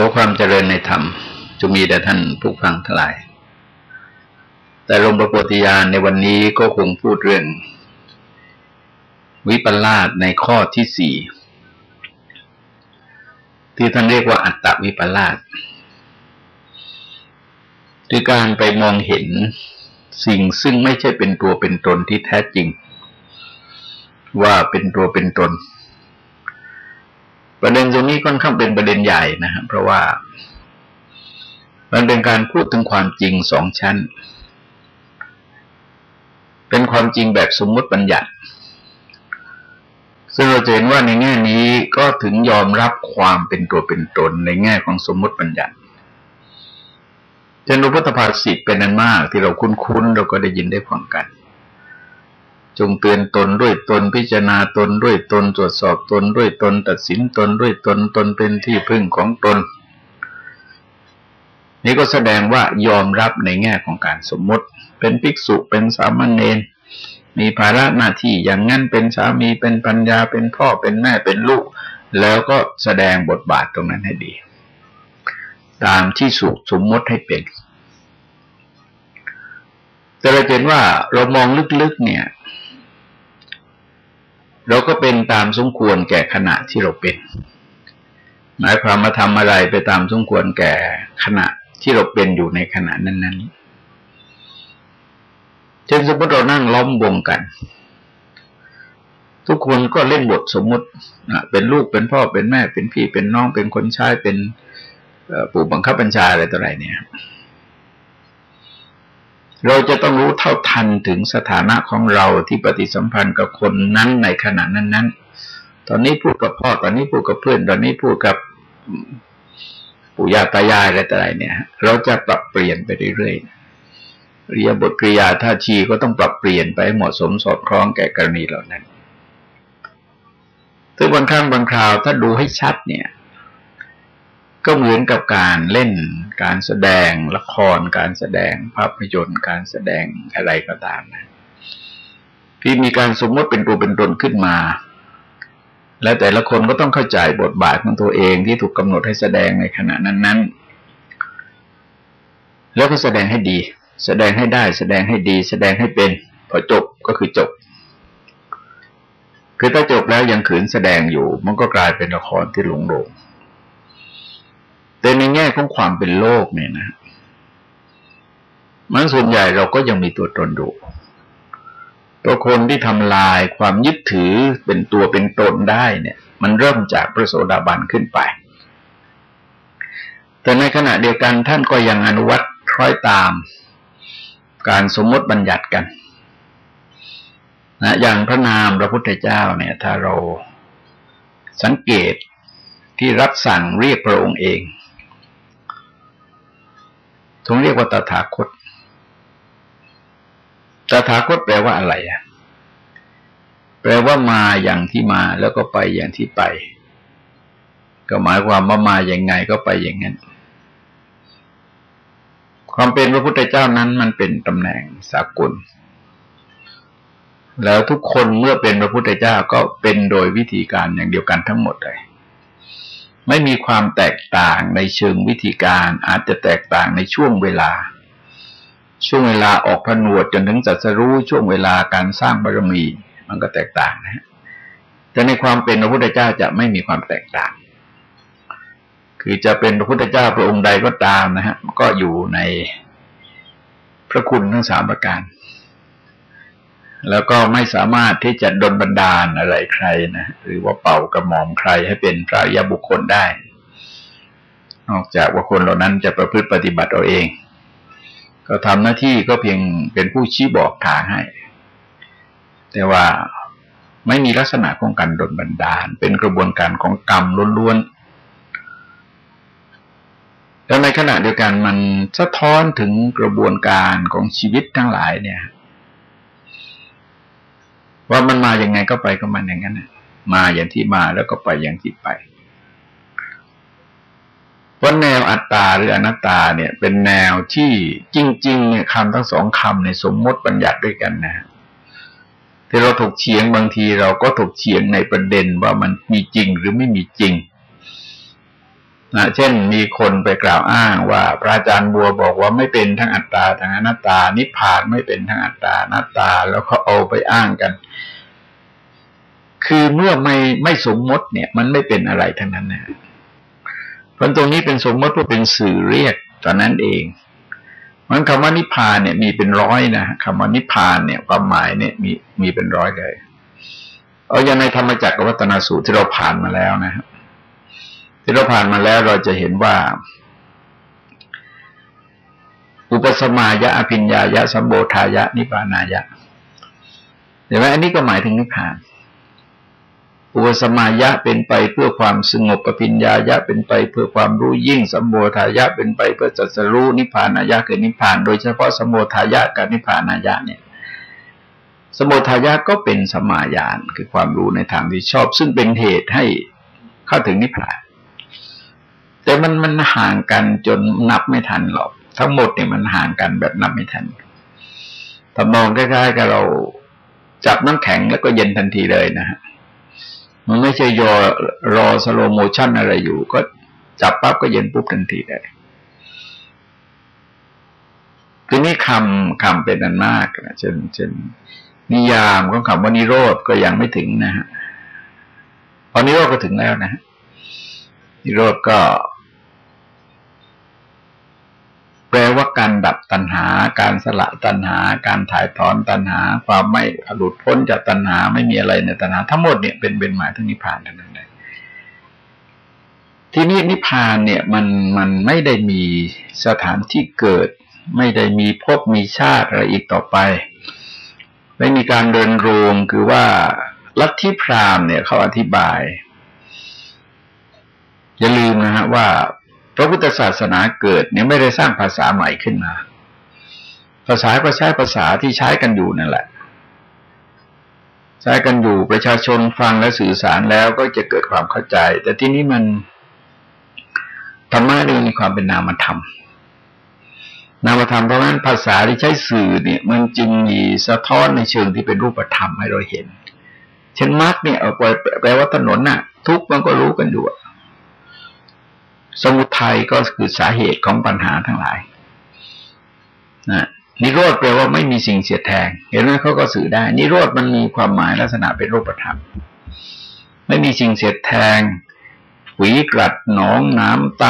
ขอความเจริญในธรรมจะมีแด่ท่านผู้ฟังทั้งหลาย แต่ลงประโพธิญาณในวันนี้ก็คงพูดเรื่อง วิปลาสในข้อที่สี่ที่ท่านเรียกว่าอัตตวิปลาสคือการไปมองเห็นสิ่งซึ่งไม่ใช่เป็นตัวเป็นตนที่แท้จริง ว่าเป็นตัวเป็นตน ประเด็นตรงนี้ค่อนข้างเป็นประเด็นใหญ่นะครับเพราะว่า มันเป็นการพูดถึงความจริงสองชั้น เป็นความจริงแบบสมมติบัญญัติ ซึ่งเราเห็นว่าในแง่นี้ก็ถึงยอมรับความเป็นตัวเป็นตนในแง่ของสมมติบัญญัติเช่นรูปธรรมสิทธิ์เป็นนันมากที่เราคุ้นๆเราก็ได้ยินได้ฟังกัน จงเตือนตนด้วยตนพิจารณาตนด้วยตนตรวจสอบตนด้วยตน ตัดสินตนด้วยตนตนเป็นที่พึ่งของตน นี่ก็แสดงว่ายอมรับในแง่ของการสมมติ เป็นภิกษุเป็นสามเณรมีภาระหน้าที่อย่างนั้นเป็นสามีเป็นปัญญาเป็นพ่อเป็นแม่เป็นลูก แล้วก็แสดงบทบาทตรงนั้นให้ดี ตามที่สุสมมติให้เป็น แต่เราเห็นว่าเรามองลึกๆเนี่ย เราก็เป็นตามสมควรแก่ขณะที่เราเป็น หมายความมาทำอะไรไปตามสมควรแก่ขณะที่เราเป็นอยู่ในขณะนั้น ๆ เช่นสมมติเรานั่งล้อมวงกัน ทุกคนก็เล่นบทสมมติเป็นลูกเป็นพ่อเป็นแม่เป็นพี่เป็นน้องเป็นคนใช้เป็นปู่บังคับบัญชาอะไรต่ออะไรเนี่ย เราจะต้องรู้เท่าทันถึงสถานะของเราที่ปฏิสัมพันธ์กับคนนั้นในขณะนั้นๆตอนนี้พูดกับพ่อ ตอนนี้พูดกับเพื่อน ตอนนี้พูดกับปู่ย่าตายายอะไรต่ออะไรเนี่ย เราจะปรับเปลี่ยนไปเรื่อยๆเรียบทกริยาท่าทีก็ต้องปรับเปลี่ยนไปเหมาะสมสอดคล้องแก่กรณีเหล่านั้นซึ่งบางครั้งบางคราวถ้าดูให้ชัดเนี่ย ก็เหมือนกับการเล่นการแสดงละคร การแสดงภาพยนตร์ การแสดงอะไรก็ตามนะที่มีการสมมติเป็นตัวเป็นตนขึ้นมา และแต่ละคนก็ต้องเข้าใจบทบาทของตัวเองที่ถูกกำหนดให้แสดงในขณะนั้นๆ แล้วก็แสดงให้ดี แสดงให้ได้ แสดงให้ดี แสดงให้เป็น พอจบก็คือจบ คือถ้าจบแล้วยังขืนแสดงอยู่ มันก็กลายเป็นละครที่หลงโลง แต่ในแง่ของความเป็นโลกเนี่ยนะ มันส่วนใหญ่เราก็ยังมีตัวตนอยู่ตัวคนที่ทำลายความยึดถือเป็นตัวเป็นตนได้เนี่ย มันเริ่มจากพระโสดาบันขึ้นไป แต่ในขณะเดียวกันท่านก็ยังอนุวัตคล้อยตาม การสมมติบัญญัติกันนะอย่างพระนามพระพุทธเจ้าเนี่ย ถ้าเราสังเกตที่รับสั่งเรียกพระองค์เอง ถึงเรียกว่าตถาคต ตถาคตแปลว่าอะไรอะ แปลว่ามาอย่างที่มาแล้วก็ไปอย่างที่ไป ก็หมายความว่ามาอย่างไงก็ไปอย่างนั้น ความเป็นพระพุทธเจ้านั้นมันเป็นตำแหน่งสากล แล้วทุกคนเมื่อเป็นพระพุทธเจ้าก็เป็นโดยวิธีการอย่างเดียวกันทั้งหมดเลย ไม่มีความแตกต่างในเชิงวิธีการอาจจะแตกต่างในช่วงเวลา ช่วงเวลาออกผนวดจนถึงจัดสรู้ช่วงเวลาการสร้างบารมี มันก็แตกต่างนะฮะแต่ในความเป็นพระพุทธเจ้าจะไม่มีความแตกต่าง คือจะเป็นพระพุทธเจ้าพระองค์ใดก็ตามนะฮะก็อยู่ในพระคุณทั้งสามประการ แล้วก็ไม่สามารถที่จะดนบันดาลอะไรใครนะหรือว่าเป่ากระหม่อมใครให้เป็นพระยาบุคคลได้ นอกจากว่าคนเหล่านั้นจะประพฤติปฏิบัติเอาเอง ก็ทำหน้าที่ก็เพียงเป็นผู้ชี้บอกทางให้ แต่ว่าไม่มีลักษณะของการดนบันดาล เป็นกระบวนการของกรรมล้วนๆแล้วในขณะเดียวกันมันสะท้อนถึงกระบวนการของชีวิตทั้งหลายเนี่ย ว่ามันมาอย่างไงก็ไปก็มันอย่างนั้นมาอย่างที่มาแล้วก็ไปอย่างที่ไปเพราะแนวอัตตาหรืออนัตตาเนี่ย เป็นแนวที่จริง ๆ เนี่ยคำทั้งสองคำในสมมติบัญญัติด้วยกันนะที่เราถกเฉียงบางทีเราก็ถกเฉียงในประเด็นว่ามันมีจริงหรือไม่มีจริง นะเช่นมีคนไปกล่าวอ้างว่าพระอาจารย์บัวบอกว่าไม่เป็นทั้งอัตตาทั้งอนัตตา นิพพานไม่เป็นทั้งอัตตาอนัตตาแล้วก็เอาไปอ้างกัน คือเมื่อไม่ไม่สมมติเนี่ย มันไม่เป็นอะไรทั้งนั้นนะเพราะตรงนี้เป็นสมมติว่าเป็นสื่อเรียกตอนนั้นเองมันคำว่านิพพานเนี่ย มีเป็นร้อยนะคำว่านิพพานเนี่ยความหมายเนี่ยมีมีเป็นร้อยเลยเอาอย่างในธรรมจักรวัตนสูตรที่เราผ่านมาแล้วนะครับ ที่เราผ่านมาแล้วเราจะเห็นว่า อุปสมายะอภิญญายะสัมโบทายะ นิพานายะเห็นไหมอันนี้ก็หมายถึงนิพพาน อุปสมายะเป็นไปเพื่อความสงบอภิญญายะเป็นไปเพื่อความรู้ยิ่งสัมโบทายะเป็นไปเพื่อจัสรู้นิพพานายะคือนิพพาน โดยเฉพาะสัมโบทายะกับนิพพานายะเนี่ยสมุทายะก็เป็นสมายานคือความรู้ในทางที่ชอบ ซึ่งเป็นเหตุให้เข้าถึงนิพพาน แต่มันมันห่างกันจนนับไม่ทันหรอก ทั้งหมดเนี่ยมันห่างกันแบบนับไม่ทันทำนองใกล้ๆกับเราจับน้ำแข็งแล้วก็เย็นทันทีเลยนะฮะมันไม่ใช่ยอรอ slow motion อะไรอยู่ ก็จับปั๊บก็เย็นปุ๊บทันทีเลยทีนี้คำคำเป็นอันมากนะเช่นเช่นนิยามของคำว่านิโรธก็ยังไม่ถึงนะฮะพอนิโรธก็ถึงแล้วนะ นิโรธก็ แปลว่าการดับตัณหา การสละตัณหา การถ่ายถอนตัณหา ความไม่หลุดพ้นจากตัณหาไม่มีอะไรในตัณหา ทั้งหมดเนี่ยเป็นเป็นหมายถึงนิพพานทั้งนั้นเลยที่นี้นิพพานเนี่ยมันมันไม่ได้มีสถานที่เกิด ไม่ได้มีภพมีชาติอะไรอีกต่อไป ไม่มีการเดินรวมคือว่าลัทธิพราหมณ์เนี่ยเขาอธิบาย อย่าลืมนะฮะว่าพระพุทธศาสนาเกิดเนี่ยไม่ได้สร้างภาษาใหม่ขึ้นมา ภาษาก็ใช้ภาษาที่ใช้กันอยู่นั่นแหละ ใช้กันอยู่ประชาชนฟังและสื่อสารแล้วก็จะเกิดความเข้าใจ แต่ที่นี้มันธรรมะนี่มีความเป็นนามธรรมนามธรรมเพราะงั้นภาษาที่ใช้สื่อเนี่ย มันจึงมีสะท้อนในเชิงที่เป็นรูปธรรมให้เราเห็น เช่นมาร์กเนี่ยเอาไปแปลว่าถนนน่ะ ทุกมันก็รู้กันอยู่ สมุทัยก็คือสาเหตุของปัญหาทั้งหลายนะนิโรธแปลว่าไม่มีสิ่งเสียดแทง เห็นไหมเขาก็สื่อได้ นิโรธมันมีความหมายลักษณะเป็นรูปธรรม ไม่มีสิ่งเสียดแทงหวีกรัดหนองน้ำต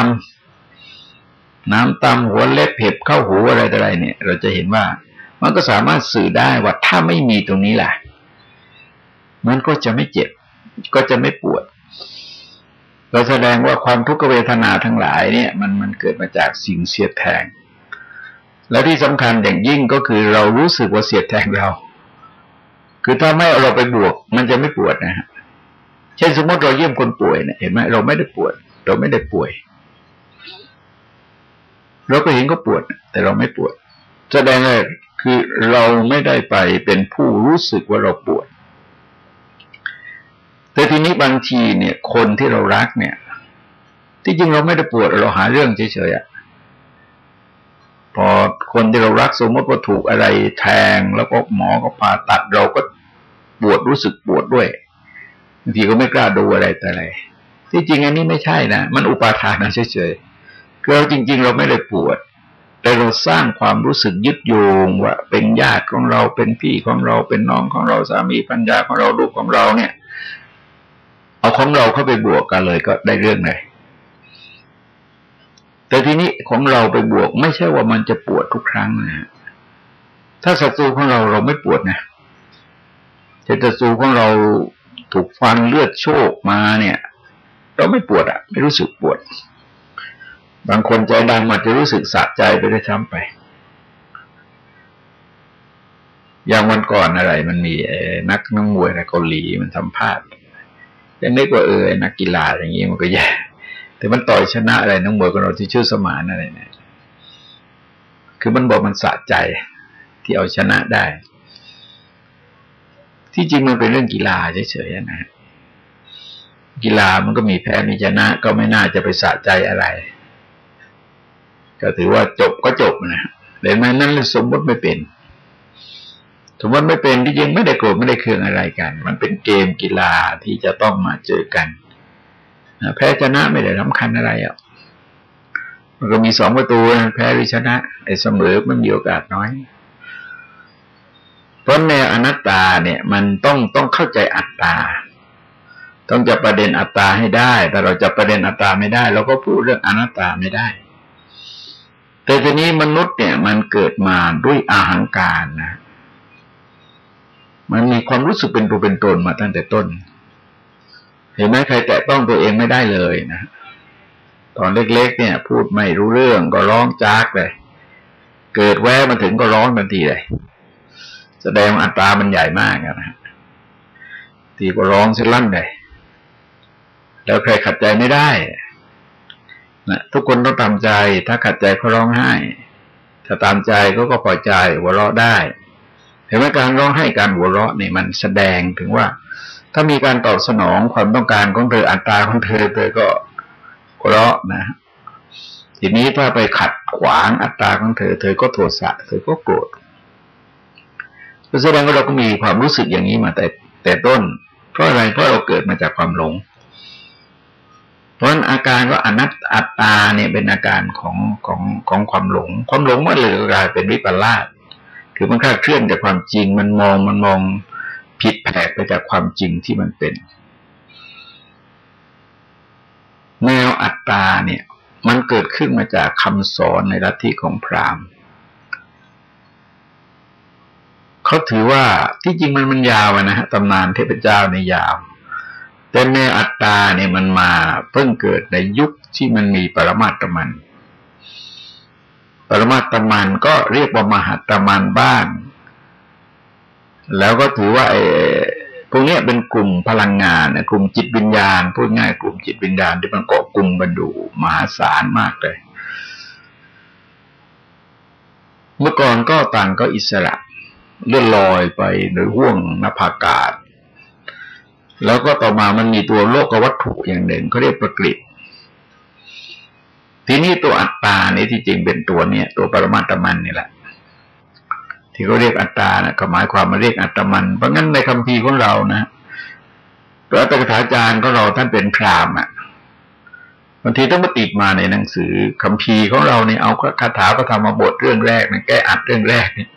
ำน้ำตาหัวเล็บเห็บเข้าหูอะไรอะไรเนี่ย เราจะเห็นว่า มันก็สามารถสื่อได้ว่าถ้าไม่มีตรงนี้แหละมันก็จะไม่เจ็บ ก็จะไม่ปวด เราแสดงว่าความทุกขเวทนาทั้งหลายเนี่ยมันมันเกิดมาจากสิ่งเสียดแทง และที่สำคัญอย่างยิ่งก็คือเรารู้สึกว่าเสียดแทงเรา คือถ้าไม่เราไปบวก มันจะไม่ปวดนะฮะเช่นสมมติเราเยี่ยมคนป่วยเนี่ยเห็นไหมเราไม่ได้ปวด เราไม่ได้ป่วย เราก็เห็นก็ปวด แต่เราไม่ปวด แสดงว่าคือเราไม่ได้ไปเป็นผู้รู้สึกว่าเราปวด แต่ทีนี้บางทีเนี่ย คนที่เรารักเนี่ย ที่จริงเราไม่ได้ปวดเราหาเรื่องเฉยๆอะพอคนที่เรารักสมมติว่าถูกอะไรแทง แล้วก็หมอก็ผ่าตัดเราก็ปวดรู้สึกปวดด้วยบางทีก็ไม่กล้าดูอะไรแต่อะไร ที่จริงอันนี้ไม่ใช่นะ มันอุปาทานนะเฉยๆเราจริง ๆ เราไม่ได้ปวด แต่เราสร้างความรู้สึกยึดโยงว่าเป็นญาติของเราเป็นพี่ของเราเป็นน้องของเราสามีปัญญาของเราลูกของเราเนี่ย เอาของเราเข้าไปบวกกันเลยก็ได้เรื่องเลยแต่ทีนี้ของเราไปบวก ไม่ใช่ว่ามันจะปวดทุกครั้งนะถ้าศัตรูของเราเราไม่ปวดนะแต่ศัตรูของเราถูกฟันเลือดโชกมาเนี่ย เราไม่ปวดอะไม่รู้สึกปวด บางคนใจดังอาจจะรู้สึกสะใจไปได้ช้ำไป อย่างวันก่อนอะไร มันมีนักนักมวยในเกาหลีมันสัมภาษณ์ ยังนึกว่าเออนักกีฬาอย่างนี้มันก็แย่แต่มันต่อยชนะอะไรนักมวยของเราที่ชื่อสมานอะไรเนี่ยคือมันบอกมันสะใจที่เอาชนะได้ ที่จริงมันเป็นเรื่องกีฬาเฉยๆนะกีฬามันก็มีแพ้มีชนะก็ไม่น่าจะไปสะใจอะไร ก็ถือว่าจบก็จบนะแต่แม้นั้นสมมติไม่เป็น สมมติไม่เป็นที่จริงไม่ได้โกรธไม่ได้เคืองอะไรกัน มันเป็นเกมกีฬาที่จะต้องมาเจอกันแพ้ชนะไม่ได้สำคัญอะไรอะมันก็มีสองประตูแพ้หรือชนะไอ้เสมอมันมีโอกาสน้อย เพราะแนวอนัตตาเนี่ย มันต้องต้องเข้าใจอัตตา ต้องจะประเด็นอัตตาให้ได้ แต่เราจะประเด็นอัตตาไม่ได้ เราก็พูดเรื่องอนัตตาไม่ได้ แต่ทีนี้มนุษย์เนี่ย มันเกิดมาด้วยอาหังการนะ มันมีความรู้สึกเป็นตัวเป็นตนมาตั้งแต่ต้น เห็นไหมใครแตะต้องตัวเองไม่ได้เลยนะตอนเล็ก ๆ เนี่ย พูดไม่รู้เรื่องก็ร้องจากเลย เกิดแวะมาถึงก็ร้องทันทีเลย แสดงอัตรามันใหญ่มากนะทีก็ร้องเสียลั่นเลยแล้วใครขัดใจไม่ได้นะทุกคนต้องตามใจ ถ้าขัดใจเขาร้องไห้ ถ้าตามใจก็ก็พอใจหัวเราะได้ เห็นไหมการร้องไห้การหัวเราะนี่มันแสดงถึงว่า ถ้ามีการตอบสนองความต้องการของเธออัตราของเธอเธอก็หัวเราะนะ ทีนี้ถ้าไปขัดขวางอัตราของเธอ เธอก็โทสะเธอก็โกรธแสดงว่าเราก็มีความรู้สึกอย่างนี้มาแต่แต่ต้น เพราะอะไรเพราะเราเกิดมาจากความหลง เพราะอาการก็อนัตอัตตาเนี่ยเป็นอาการของของของความหลง ความหลงมันเลยกลายเป็นวิปลาส คือมันคลาดเคลื่อนจากความจริง มันมองมันมองผิดแผกไปจากความจริงที่มันเป็น แนวอัตตาเนี่ย มันเกิดขึ้นมาจากคำสอนในลัทธิของพราหมณ์เขาถือว่าที่จริงมันมันยาวนะฮะตำนานเทพเจ้าในยาว แต่แนวอัตตาเนี่ยมันมาเพิ่งเกิดในยุคที่มันมีปรมาตมัน ปรมาตมันก็เรียกว่ามหาตมันบ้าง แล้วก็ถือว่าไอ้พวกนี้เป็นกลุ่มพลังงานกลุ่มจิตวิญญาณพูดง่ายกลุ่มจิตวิญญาณที่มันเกาะกลุ่มบรรดุมหาศาลมากเลย เมื่อก่อนก็ต่างก็อิสระเลื่อนลอยไปโดยห่วงนภากาศ แล้วก็ต่อมามันมีตัวโลกวัตถุอย่างหนึ่งเขาเรียกประกฤษ ทีนี้ตัวอัตตาเนี่ยที่จริงเป็นตัวเนี่ยตัวปรมาตมันนี่แหละ ที่เขาเรียกอัตตานะก็หมายความมาเรียกอัตมัน เพราะงั้นในคำพีของเรานะพระตถาจารย์ของเราท่านเป็นพรามอะบางทีต้องมาติดมาในหนังสือคำพีของเราเนี่ยเอาคาถาพระธรรมบทเรื่องแรกนะแก้อัดเรื่องแรกเนี่ย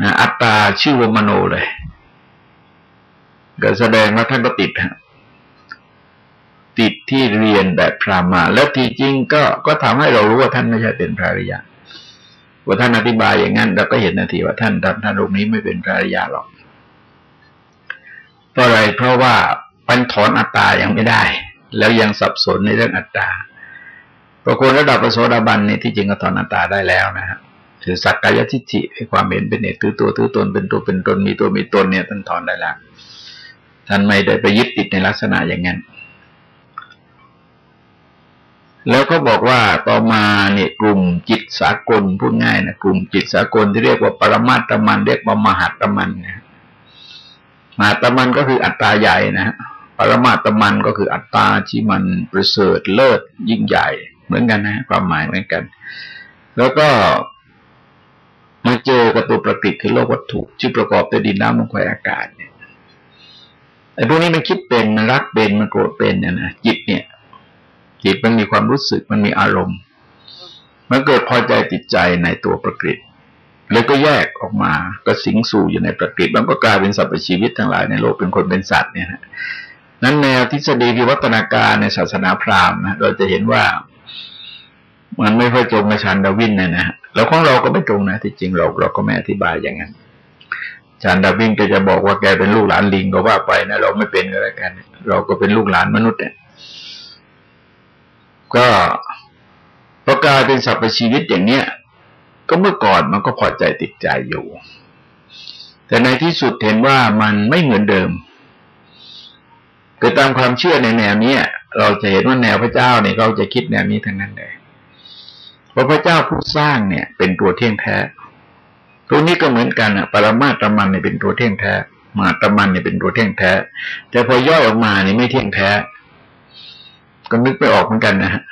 นะอัตตาชื่อวมโนเลยก็แสดงว่าท่านก็ติดฮะ ติดที่เรียนแบบพราหมาแล้วที่จริงก็ก็ทำให้เรารู้ว่าท่านไม่ใช่เป็นพระริยาว่าท่านอธิบายอย่างนั้น เราก็เห็นนาทีว่าท่านท่านท่านรูปนี้ไม่เป็นพระอริยาหรอกเพราะอะไรเพราะว่าปันถอนอัตตายังไม่ได้ แล้วยังสับสนในเรื่องอัตตาปรากฏระดับพระโสดาบันเนี่ยที่จริงก็ถอนอัตตาได้แล้วนะฮะคือสักกายทิฏฐิความเห็นเป็นเอกถือตัวถือตนเป็นตัวเป็นตนมีตัวมีตนเนี่ยท่านถอนได้แล้วท่านไม่ได้ไปยึดติดในลักษณะอย่างนั้น แล้วก็บอกว่าต่อมาเนี่ยกลุ่มจิตสากลพูดง่ายนะกลุ่มจิตสากลที่เรียกว่าปรมาตมัน เรียกว่ามหาตมันนะมหาตมันก็คืออัตตาใหญ่นะปรมาตมันก็คืออัตตาที่มันประเสริฐเลิศยิ่งใหญ่ เหมือนกันนะความหมายเหมือนกัน แล้วก็มาเจอกับตัวประกิตคือโลกวัตถุที่ประกอบด้วยดินน้ำลมไฟอากาศเนี่ยไอ้พวกนี้มันคิดเป็นมันรักเป็นมันโกรธเป็นเนี่ยนะจิตเนี่ย จิตมันมีความรู้สึกมันมีอารมณ์ มันเกิดพอใจติดใจในตัวประกฤตแล้วก็แยกออกมาก็สิงสู่อยู่ในประกฤตมันก็กลายเป็นสัตว์ชีวิตทั้งหลายในโลกเป็นคนเป็นสัตว์เนี่ยนะนั้นแนวทฤษฎีวิวัฒนาการในศาสนาพราหมณ์นะเราจะเห็นว่ามันไม่ค่อยตรงกับชานดาวินนะนะแล้วของเราก็ไม่ตรงนะที่จริงเราเราก็ไม่อธิบายอย่างนั้นชานดาวินก็จะบอกว่าแกเป็นลูกหลานลิงก็ว่าไปนะเราไม่เป็นก็แล้วกัน เราก็เป็นลูกหลานมนุษย์เนี่ย ก็พอกลายเป็นสัพพชีวิตอย่างเนี้ย ก็เมื่อก่อนมันก็พอใจติดใจอยู่ แต่ในที่สุดเห็นว่ามันไม่เหมือนเดิมเกิดตามความเชื่อในแนวนี้เราจะเห็นว่าแนวพระเจ้าเนี่ยเราจะคิดแนวนี้ทั้งนั้นเลยเพราะพระเจ้าผู้สร้างเนี่ย เป็นตัวเที่ยงแท้ตรงนี้ก็เหมือนกันอะปรมาตมันเนี่ยเป็นตัวเที่ยงแท้ มาตมันเนี่ยเป็นตัวเที่ยงแท้ แต่พอย่อยออกมาเนี่ยไม่เที่ยงแท้ ก็นึกไปออกเหมือนกันนะฮะ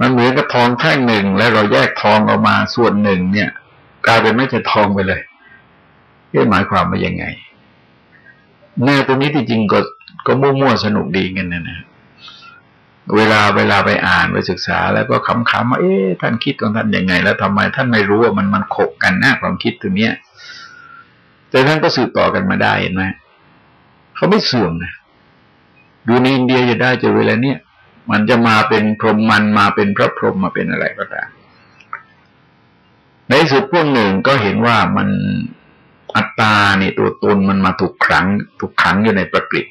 มันเหมือนกับทองแท่งหนึ่งแล้วเราแยกทองออกมาส่วนหนึ่งเนี่ย กลายเป็นไม่ใช่ทองไปเลยนี่หมายความว่ายังไงแน่ตรงนี้ที่จริงก็ก็มั่วๆสนุกดีกันนะนะเวลาเวลาไปอ่านไปศึกษา แล้วก็ขำๆว่าเอ๊ะท่านคิดของท่านยังไง แล้วทำไมท่านไม่รู้ว่ามันมันขบกันหน้าความคิดตรงเนี้ยแต่ท่านก็สืบต่อกันมาได้เห็นไหมเขาไม่เสื่อมนะ ดูในอินเดียจะได้จะเวลาเนี้ยมันจะมาเป็นพรหมมันมาเป็นพระพรหมมาเป็นอะไรก็ตามในสุดพวกหนึ่งก็เห็นว่ามันอัตตาเนี่ยตัวตนมันมาถูกขังถูกขังอยู่ในประกฤต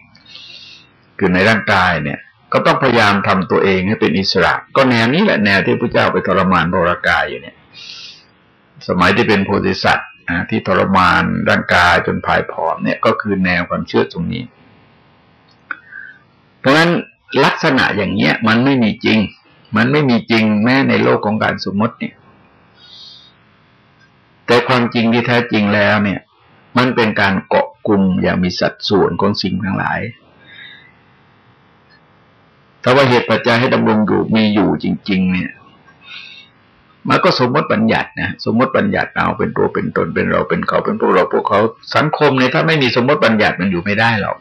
คือในร่างกายเนี่ย ก็ต้องพยายามทำตัวเองให้เป็นอิสระ ก็แนวนี้แหละแนวที่พระเจ้าไปทรมานบรากายอยู่เนี่ย สมัยที่เป็นโพธิสัตว์ที่ทรมานร่างกายจนผายผอมเนี่ย ก็คือแนวความเชื่อตรงนี้ เพราะฉะนั้นลักษณะอย่างเนี้ย มันไม่มีจริง มันไม่มีจริงแม้ในโลกของการสมมติเนี่ย แต่ความจริงที่แท้จริงแล้วเนี่ย มันเป็นการเกาะกลุ่มอย่างมีสัดส่วนของสิ่งทั้งหลายถ้าว่าเหตุปัจจัยให้ดำรงอยู่มีอยู่จริง ๆ เนี่ยมันก็สมมติบัญญัตินะสมมติบัญญัติเอาเป็นตัวเป็นตนเป็นเราเป็นเขาเป็นพวกเราพวกเขาสังคมเนี่ยถ้าไม่มีสมมติบัญญัติมันอยู่ไม่ได้หรอก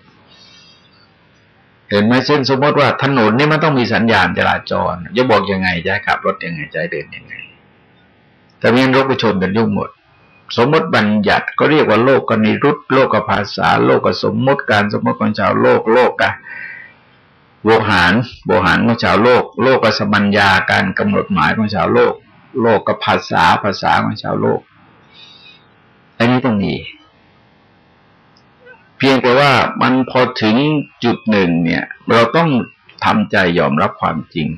เห็นไหมเช่นสมมติว่าถนนนี่มันต้องมีสัญญาณจราจรจะบอกยังไงจะขับรถยังไงจะเดินยังไง แต่เมีรถไปชนกันยุ่งหมด สมมติบัญญัติก็เรียกว่าโลกกนิรุตโลกกับภาษา โลกกับสมมติการสมมติของชาวโลกโลกกับโวหารโวหารของชาวโลก โลกกับสมัญญาการกำหนดหมายของชาวโลก โลกกับภาษาภาษาของชาวโลก อันนี้ต้องมี เพียงแต่ว่ามันพอถึงจุดหนึ่งเนี่ย เราต้องทำใจยอมรับความจริง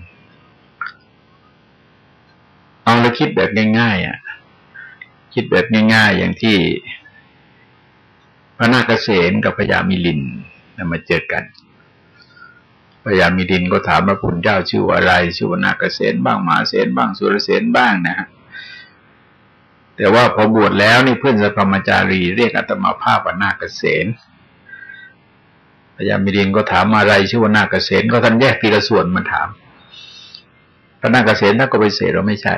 เอาแล้วคิดแบบง่ายๆอะ คิดแบบง่ายๆ อย่างที่พระนาคเษนกับพญามิลินมาเจอกันพญามิลินก็ถามพระพุทธเจ้าชื่ออะไร ชื่อว่านาคเษนบ้างมาเษนบ้างสุรเษนบ้างนะฮะแต่ว่าพอบวชแล้วนี่เพื่อนสัพมจารีเรียกอัตมาภาพว่านาคเษน พญามิรินก็ถามอะไรชื่อว่านาเกษตรก็ท่านแยกทีละส่วนมาถามพระนาเกษตรท่านก็ไปเสดเราไม่ใช่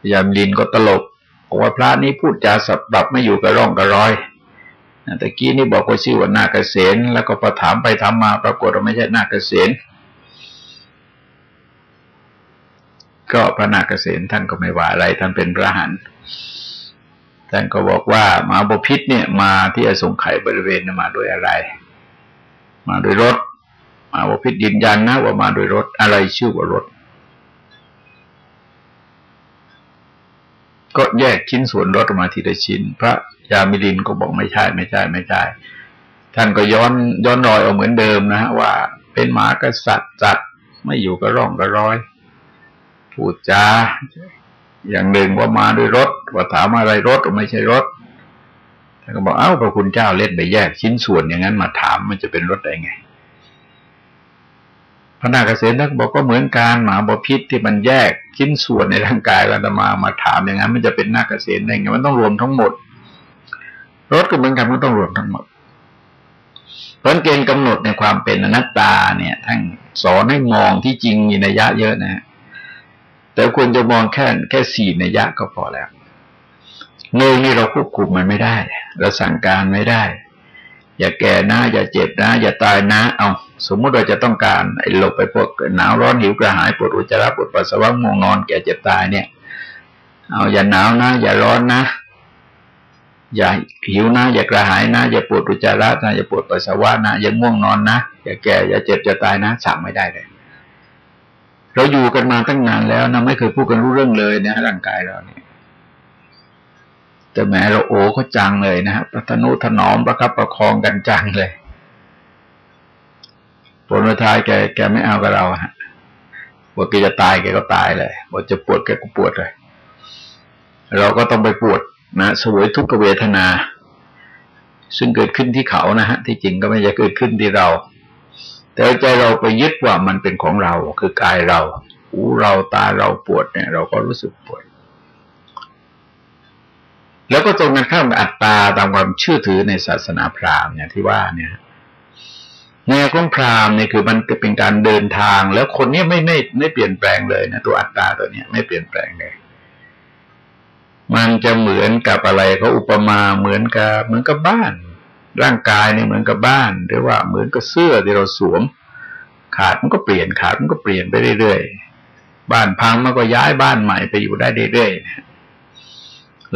พญามิรินก็ตลกบอกว่าพระนี้พูดจาสับดับไม่อยู่กับร่องกับรอยแต่กี้นี่บอกว่าชื่อว่านาเกษตรแล้วก็พอถามไปถามมาปรากฏว่าไม่ใช่นาเกษตรก็พระนาคเกษตรท่านก็ไม่ว่าอะไร ท่านเป็นพระหันท่านก็บอกว่ามาบพิษเนี่ยมาที่อสงไขยบริเวณมาโดยอะไร มาโดยรถ มาว่าพิษยืนยันนะว่ามาโดยรถ อะไรชื่อว่ารถ ก็แยกชิ้นส่วนรถออกมาทีละชิ้น พระยามิลินก็บอกไม่ใช่ไม่ใช่ไม่ใช่ท่านก็ย้อนย้อนรอยเอาเหมือนเดิมนะฮะว่า เป็นหมากษัตริย์จัดไม่อยู่กับร่องกับร้อยพูดจาอย่างหนึ่งว่ามาด้วยรถว่าถามอะไรรถไม่ใช่รถานก็บอกเอ้าพระคุณเจ้าเล่นไปแยกชิ้นส่วนอย่างนั้นมาถามมันจะเป็นรถได้ไง พระนาคเษนท่านบอกก็เหมือนการหมาบพิษที่มันแยกชิ้นส่วนในร่างกายเราจะมามาถามอย่างนั้น มันจะเป็นนาคเษนได้ไงมันต้องรวมทั้งหมด รถก็เหมือนกันมันต้องรวมทั้งหมดเพราะเกณฑ์กำหนดในความเป็นอนัตตาเนี่ยท่านสอนให้มองที่จริงมีนัยยะเยอะนะ แต่ควรจะมองแค่แค่สี่นัยยะก็พอแล้ว หนึ่นี่เราควบคุมมันไม่ได้ เราสั่งการไม่ได้ อย่าแก่นะ อย่าเจ็บนะ อย่าตายนะ เอาสมมติเราจะต้องการไอ้หลบไปพวกหนาวร้อนหิวกระหายปวดอุจจาระปวดปัสสาวะง่วงนอนแก่เจ็บตายเนี่ย เอาอย่าหนาวนะ อย่าร้อนนะ อย่าหิวนะ อย่ากระหายนะ อย่าปวดอุจจาระนะอย่าปวดปัสสาวะนะอย่าง่วงนอนนะอย่าแก่อย่าเจ็บอย่าตายนะสั่งไม่ได้เลยเราอยู่กันมาตั้งนานแล้วนะไม่เคยพูดกันรู้เรื่องเลยนี่ยร่างกายเราเนี่ย แต่แม้เราโอ้ก็จังเลยนะฮะประทนุถนอมประคับประคองกันจังเลยผลท้ายแกแกไม่เอากับเราฮะบทแกจะตายแกก็ตายเลยบทจะปวดแกก็ปวดเลย เราก็ต้องไปปวดนะสวยทุกขเวทนา ซึ่งเกิดขึ้นที่เขานะฮะ ที่จริงก็ไม่จะเกิดขึ้นที่เรา แต่ใจเราไปยึดว่ามันเป็นของเรา คือกายเราหูเราตาเราปวดเนี่ย เราก็รู้สึกปวด แล้วก็ตรงกันข้ามอัตตาตามความเชื่อถือในศาสนาพราหมณ์เนี่ยที่ว่าเนี่ยแนวของพราหมณ์เนี่ยคือมันเป็นการเดินทาง แล้วคนนี้ไม่ไม่ไม่เปลี่ยนแปลงเลยนะตัวอัตตาตัวเนี้ยไม่เปลี่ยนแปลงเลยมันจะเหมือนกับอะไรเขาอุปมาเหมือนกับเหมือนกับบ้าน ร่างกายเนี่ยเหมือนกับบ้านหรือว่าเหมือนกับเสื้อที่เราสวม ขาดมันก็เปลี่ยนขาดมันก็เปลี่ยนไปเรื่อยๆบ้านพังมันก็ย้ายบ้านใหม่ไปอยู่ได้เรื่อยๆ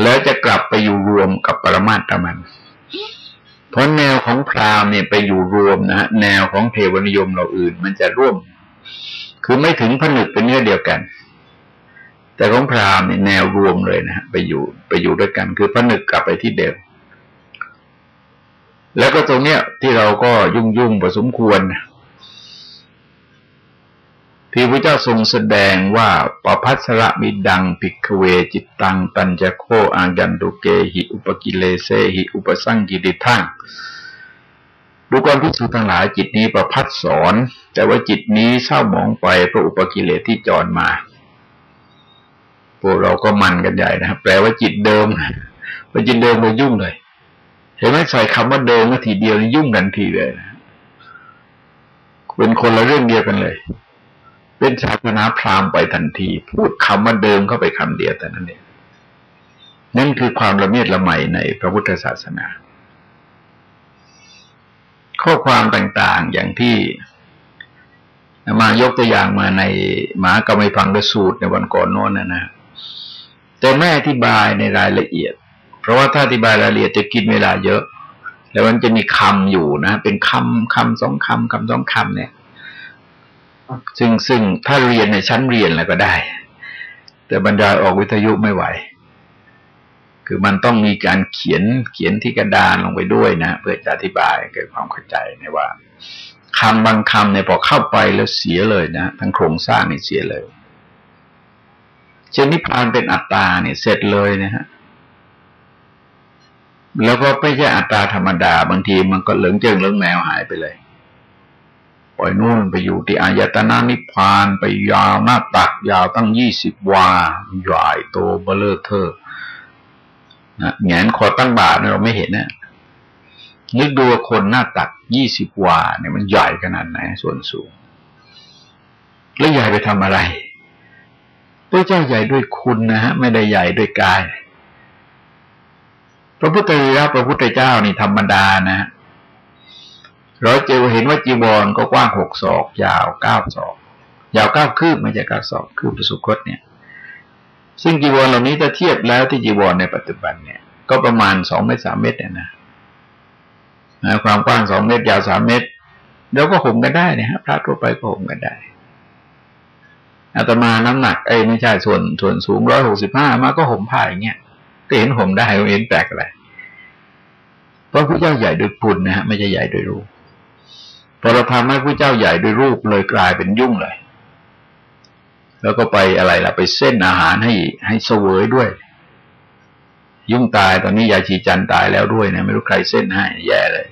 แล้วจะกลับไปอยู่รวมกับปรมาตมัน เพราะแนวของพราหมณ์เนี่ยไปอยู่รวมนะฮะแนวของเทวนิยมเราอื่น มันจะร่วม คือไม่ถึงผนึกเป็นเนื้อเดียวกัน แต่ของพราหมณ์เนี่ยแนวรวมเลยนะฮะไปอยู่ไปอยู่ด้วยกัน คือผนึกกลับไปที่เดิมแล้วก็ตรงเนี้ยที่เราก็ยุ่งยุ่งพอสมควร ที่พระเจ้าทรงแสดงว่าปพัสระมิดังปิกเวจิตตังตันจโคอังยันตุเกหิอุปกิเลเสหิอุปสังกิริทั้งบุคคลพิสูจทั้งหลายจิตนี้ประพัดสอน แต่ว่าจิตนี้เศร้าหมองไปเพราะอุปกิเลสที่จรมาพวกเราก็มันกันใหญ่นะครับแปลว่าจิตเดิมพอจิตเดิมเรายุ่งเลย เห็นไหมใส่คำว่าเดิมก็ทีเดียวยุ่งกันทีเลยนะเป็นคนละเรื่องเดียวกันเลย เป็นศาสนาพราหมณ์ไปทันที พูดคำว่าเดิมเข้าไปคำเดียวแต่นั้นเองนั่นคือความละเมียดละไมในพระพุทธศาสนา ข้อความต่างๆอย่างที่มายกตัวอย่างมาในหมากรรมพังกสูตรในวันก่อนโน้นนะนะ แต่แม่อธิบายในรายละเอียด เพราะว่าถ้าอธิบายรายละเอียดจะกินเวลาเยอะ แล้วมันจะมีคำอยู่นะ เป็นคำคำสองคำคำสองคำเนี่ย ซึ่งซึ่งถ้าเรียนในชั้นเรียนแล้วก็ได้ แต่บรรยายออกวิทยุไม่ไหว คือมันต้องมีการเขียนเขียนที่กระดานลงไปด้วยนะ เพื่อจะอธิบายเกิดความเข้าใจในว่าคำบางคำเนี่ยพอเข้าไปแล้วเสียเลยนะทั้งโครงสร้างนี่เสียเลยเช่นนิพพานเป็นอัตตาเนี่ยเสร็จเลยนะฮะแล้วก็ไม่ใช่อัตราธรรมดาบางทีมันก็เหลืองเจิงเหลืองแมวหายไปเลย ปล่อยนู่นไปอยู่ที่อายตนะนิพพานไปยาวหน้าตักยาวตั้งยี่สิบวาใหญ่โตเบ้อเร่อเบ้อเทอนะแหงนคอตั้งบ่าเราไม่เห็นนะนึกดูคนหน้าตักยี่สิบวาเนี่ยมันใหญ่ขนาดไหนส่วนสูง แล้วใหญ่ไปทำอะไรพระเจ้าใหญ่ด้วยคุณนะฮะ ไม่ได้ใหญ่ด้วยกาย พระพุทธเจ้าพระพุทธเจ้านี่ธรรมดานะ เราจะเห็นว่าจีวรก็กว้างหกศอก ยาวเก้าศอก ยาวเก้าคืบไม่ใช่เก้าศอกคืบประสุคตเนี่ย ซึ่งจีวรเหล่านี้ถ้าเทียบแล้วที่จีวรในปัจจุบันเนี่ย ก็ประมาณสองเมตรสามเมตรเนี่ยนะนะความกว้างสองเมตร ยาวสามเมตรแล้วก็ห่มกันได้นะฮะพระทั่วไปก็ห่มกันได้อาตมาน้ำหนักเอ้ไม่ใช่ส่วนส่วนสูงร้อยหกสิบห้ามาก็ห่มผ้าอย่างเงี้ยก็เห็นห่มได้เห็นแปลกอะไรเพราะพระเจ้าใหญ่โดยปุณนะฮะไม่ใช่ใหญ่โดยรู พอเราทำให้พระเจ้าใหญ่โดยรูปเลยกลายเป็นยุ่งเลย แล้วก็ไปอะไรล่ะ ไปเส้นอาหารให้ให้เสวยด้วย ยุ่งตายตอนนี้ยาชีจันตายแล้วด้วยนะไม่รู้ใครเส้นให้แย่เลย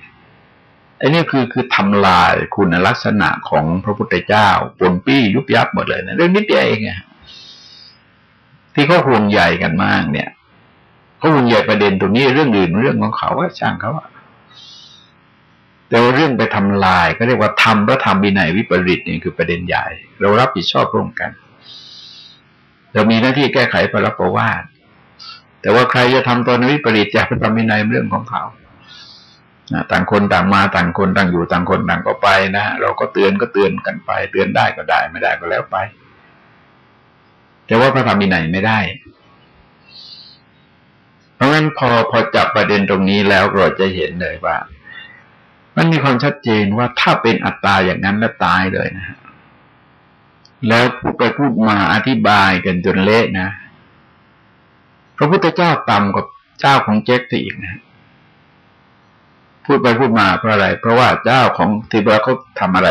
ไอ้นี่คือคือทำลายคุณลักษณะของพระพุทธเจ้าปนปี้ยุบยับหมดเลยนะเรื่องนิดเดียวเองไงที่เขาห่วงใหญ่กันมากเนี่ยเขาห่วงใหญ่ประเด็นตรงนี้เรื่องอื่นเรื่องของเขาว่าช่างเขาอะ แต่ว่าเรื่องไปทำลายก็เรียกว่าทำพระธรรมวินัยวิปริตนี่คือประเด็นใหญ่ เรารับผิดชอบร่วมกัน เรามีหน้าที่แก้ไขพระรับประวาทแต่ว่าใครจะทำตอนวิปริตจากพระธรรมวินัยเรื่องของเขาต่างคนต่างมาต่างคนต่างอยู่ต่างคนต่างก็ไปนะเราก็เตือนก็เตือนกันไป เตือนได้ก็ได้ไม่ได้ก็แล้วไป แต่ว่าพระธรรมวินัยไม่ได้ เพราะงั้นพอพอจับประเด็นตรงนี้แล้วเราจะเห็นเลยว่า มันมีความชัดเจนว่าถ้าเป็นอัตตาอย่างนั้นแล้วตายเลยนะฮะแล้วพูดไปพูดมาอธิบายกันจนเละนะ พระพุทธเจ้าต่ำกว่าเจ้าของเจ๊กที่อีกนะพูดไปพูดมาเพราะอะไร เพราะว่าเจ้าของทิบาเขาทำอะไร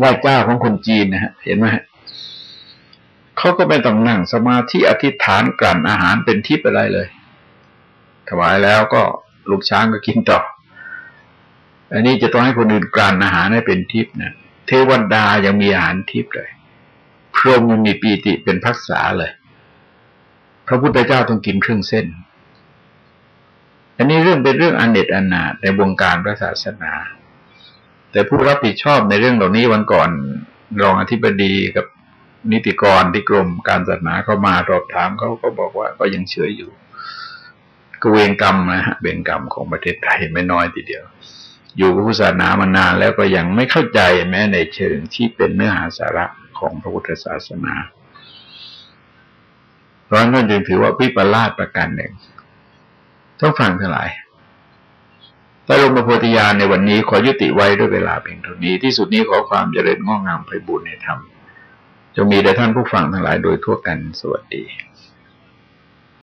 ว่าเจ้าของคนจีนนะฮะ เห็นไหมเขาก็ไม่ต้องนั่งสมาธิอธิษฐานกลั่นอาหารเป็นทิพย์อะไรเลย ถวายแล้วก็ลูกช้างก็กินต่อ อันนี้จะต้องให้คนอื่นกลั่นอาหารให้เป็นทิพย์นะเทวดายังมีอาหารทิพย์เลยพรหมยังมีปีติเป็นพักษาเลย พระพุทธเจ้าต้องกินเครื่องเส้น อันนี้เรื่องเป็นเรื่องอันเด็ดอนาในวงการพระศาสนา แต่ผู้รับผิดชอบในเรื่องเหล่านี้วันก่อนรองอธิบดีกับนิติกรที่กรมการศาสนาเข้ามาสอบถามเขาก็บอกว่าก็ยังเชื่ออยู่กเวรกรรมนะฮะเวรกรรมของประเทศไทยไม่น้อยทีเดียว อยู่กับพุทธศาสนามานานแล้วก็ยังไม่เข้าใจแม้ในเชิงที่เป็นเนื้อหาสาระของพระพุทธศาสนาเพราะนั้นจึงถือว่าวิปลาสประการหนึ่งต้องฟังทั้งหลายใต้ลงมาโพธิญาณในวันนี้ขอยุติไว้ด้วยเวลาเพียงเท่านี้ที่สุดนี้ขอความเจริญง้องามไปบุญในธรรมจงมีแด่ท่านผู้ฟังทั้งหลายโดยทั่วกันสวัสดี